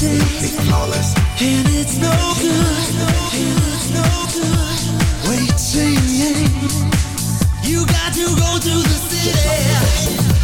Be flawless. And it's no good. And it's no good. Waiting. You got to go to the city.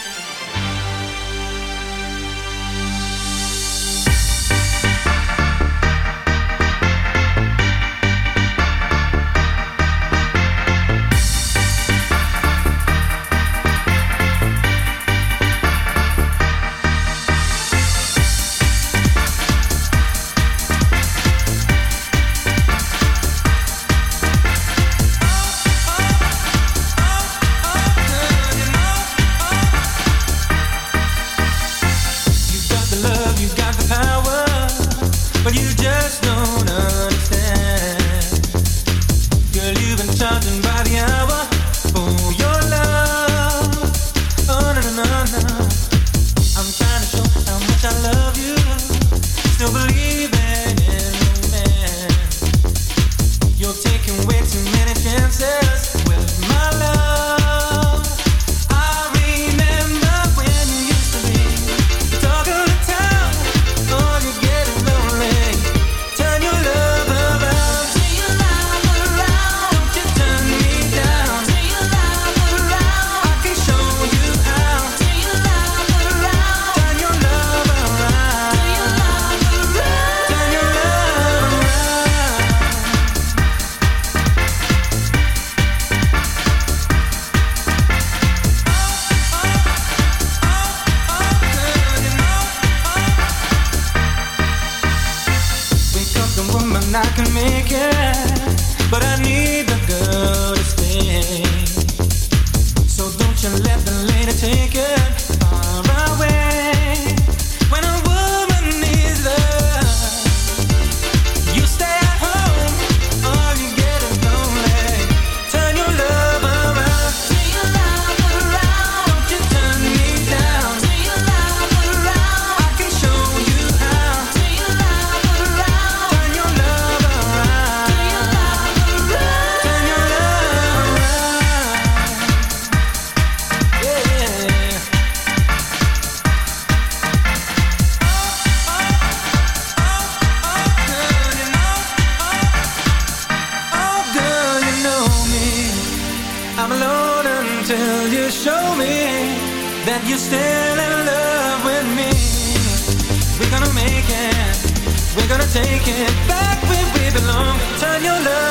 your love.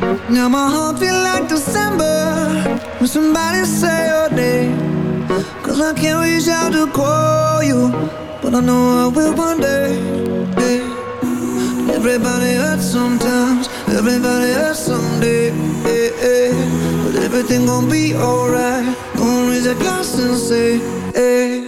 Now my heart feel like December When somebody say your name Cause I can't reach out to call you But I know I will one day. Everybody hurts sometimes Everybody hurts someday. But everything gon' be alright Gonna raise a glass and say hey.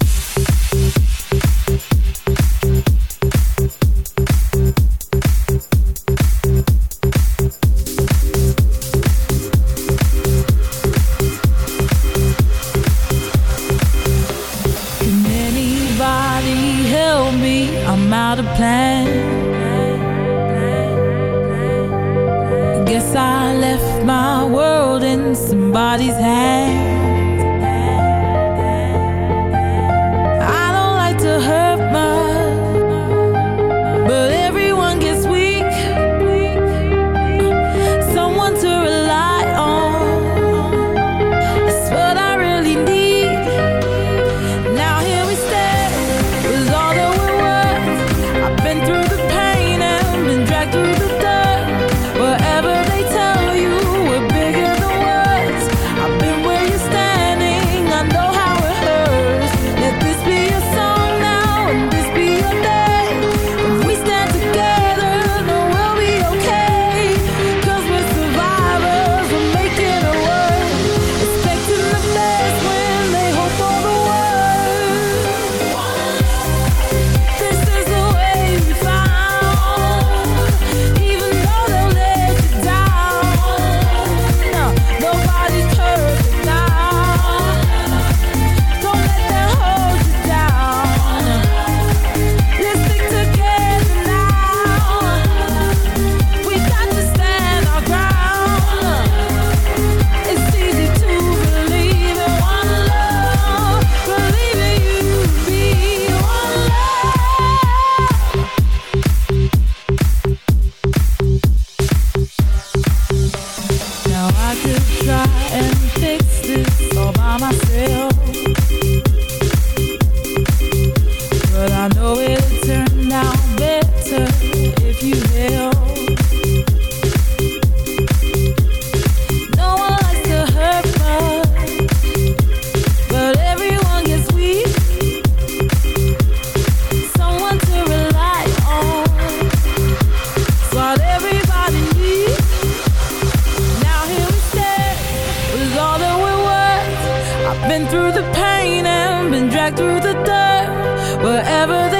Ever.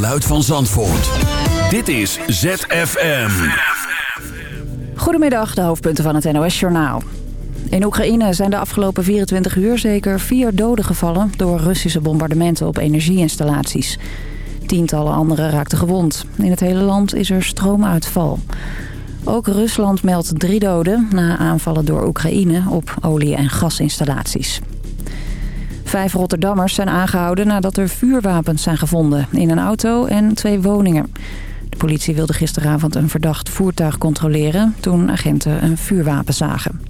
Geluid van Zandvoort. Dit is ZFM. Goedemiddag, de hoofdpunten van het NOS-journaal. In Oekraïne zijn de afgelopen 24 uur zeker vier doden gevallen... door Russische bombardementen op energieinstallaties. Tientallen anderen raakten gewond. In het hele land is er stroomuitval. Ook Rusland meldt drie doden na aanvallen door Oekraïne op olie- en gasinstallaties. Vijf Rotterdammers zijn aangehouden nadat er vuurwapens zijn gevonden in een auto en twee woningen. De politie wilde gisteravond een verdacht voertuig controleren toen agenten een vuurwapen zagen.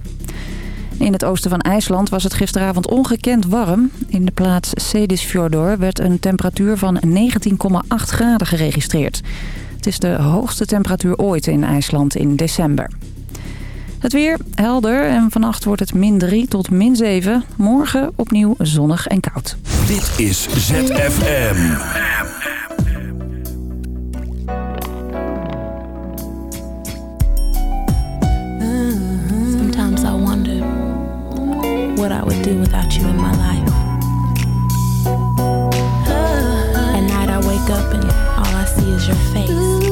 In het oosten van IJsland was het gisteravond ongekend warm. In de plaats Sedisfjordor werd een temperatuur van 19,8 graden geregistreerd. Het is de hoogste temperatuur ooit in IJsland in december. Het weer helder en vannacht wordt het min 3 tot min 7. Morgen opnieuw zonnig en koud. Dit is ZFM. Sometimes I wonder what I would do without you in my life. At night I wake up and all I see is your face.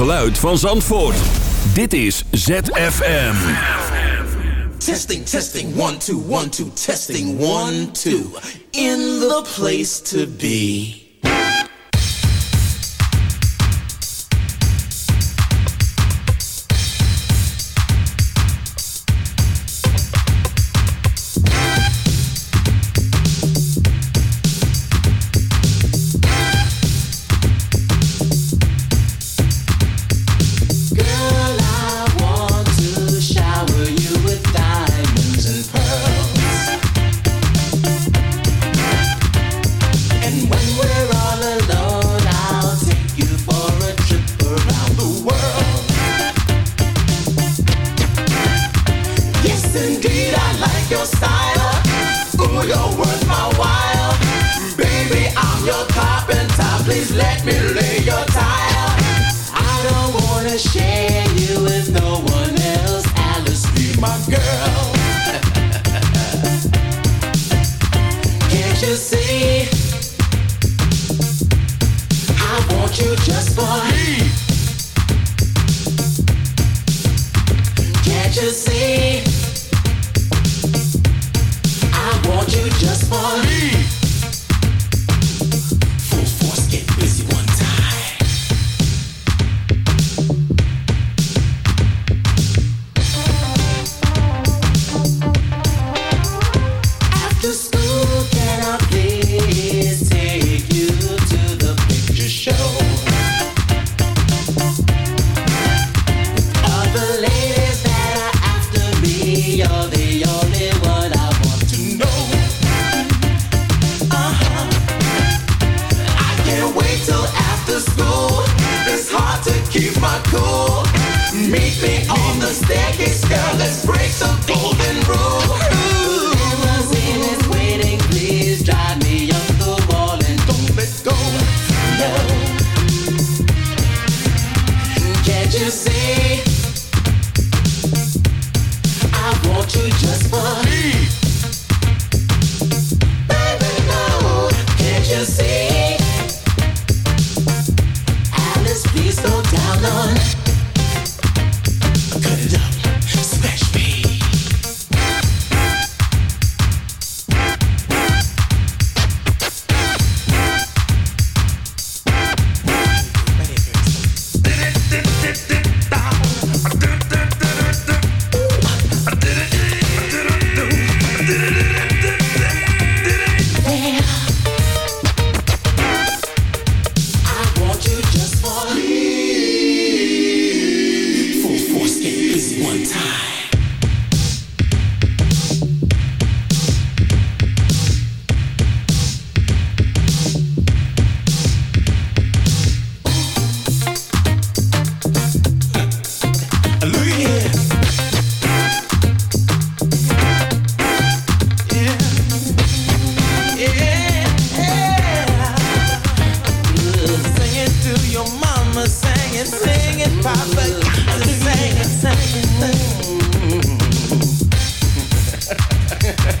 geluid van Zandvoort. Dit is ZFM. Testing, testing, one, two, one, two, testing, one, two. In the place to be.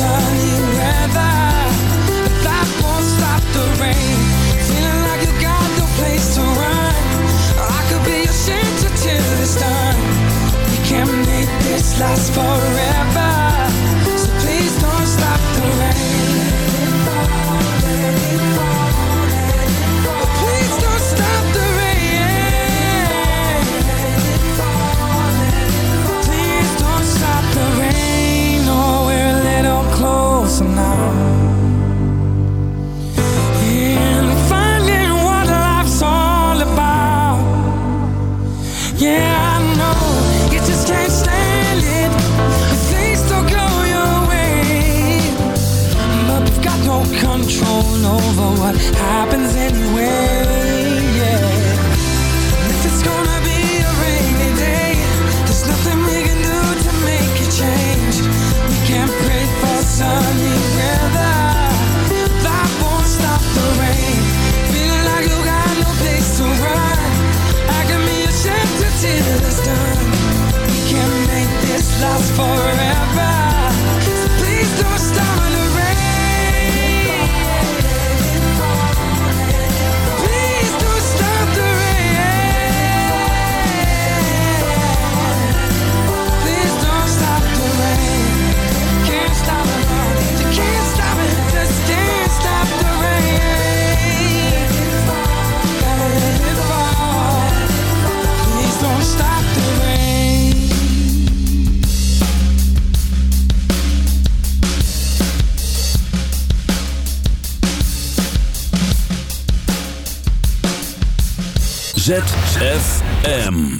sunny weather. But that won't stop the rain. Feeling like you got no place to run. I could be your shelter till it's done. We can't make this last forever. ZFM.